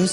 Oh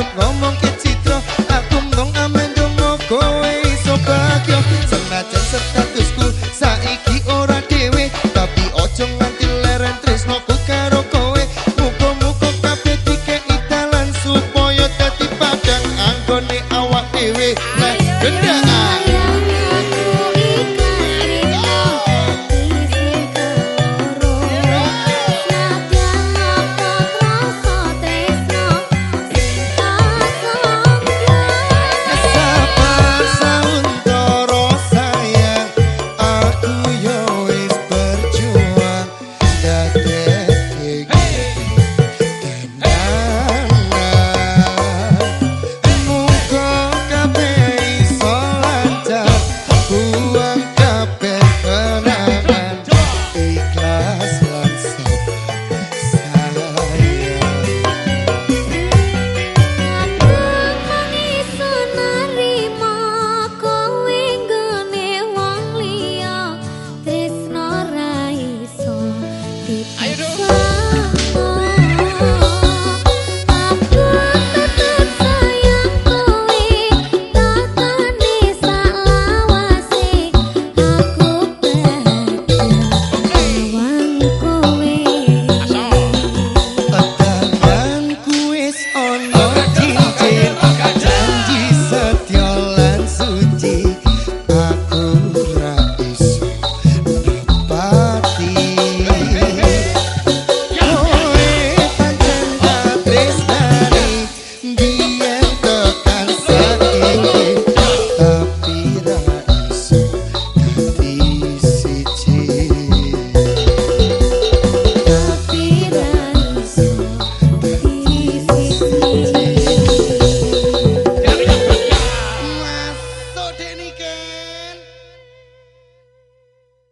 harap ngomong